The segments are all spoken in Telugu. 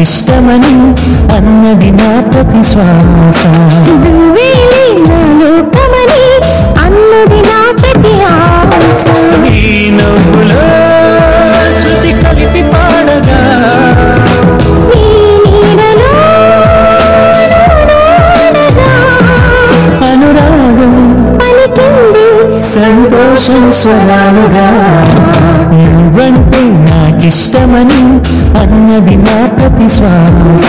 నీకిష్టమని అన్నది నా ప్రతి శ్వాస అన్నది నా ప్రతి సంతోషం స్వరాలుగా. నువ్వంటే నాకిష్టమని అన్నది నా ప్రతి శ్వాస.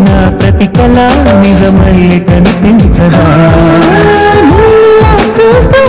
నా ప్రతి కళ నిజమై కనిపించదా నువ్వులా చూస్తూ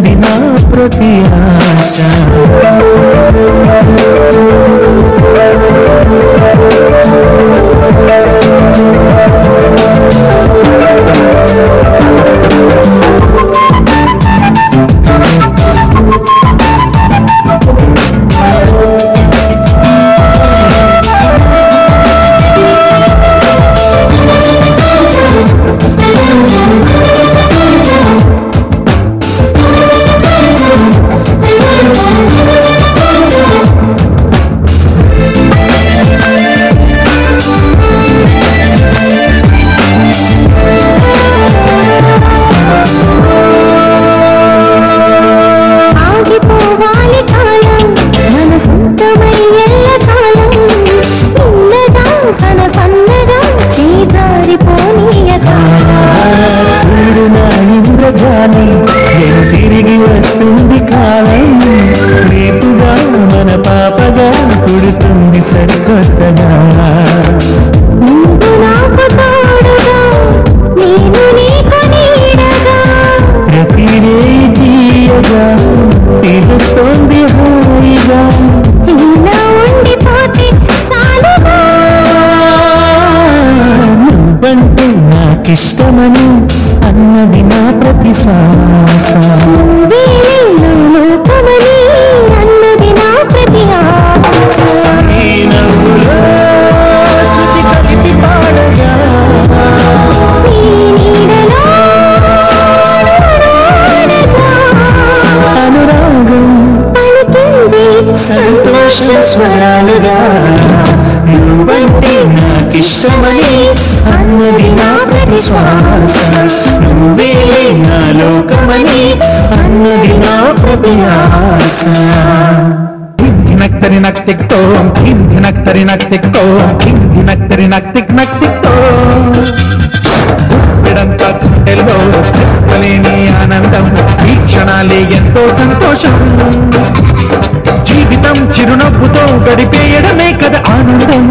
ఉన్నది నా ప్రతి ఆశ వస్తుంది కాలం రేపుగా మన పాపగా పుడుతుంది సరికొత్తగా. తెలుస్తోంది హాయిగా. ఇలా ఉండిపోతే చాలుగా. నువ్వంటే నాకిష్టమని అన్నది నా ప్రతి నాకిష్టమని అన్నది నా ప్రతి శ్వాస నువ్వేలే నా లోకమని అన్నది నా ప్రతి ఆశ. నక్తరి నక్తిక్తో హింది నక్తరి నక్తిక్తో హింది నక్తరి నక్తిక్ నక్తిక్తో ఇడంతా గుండెల్లో చెప్పలేని ఆనందం ఈ క్షణాలే ఎంతో సంతోషం. జీవితం చిరునవ్వుతో గడిపేయడమే కదా ఆనందం.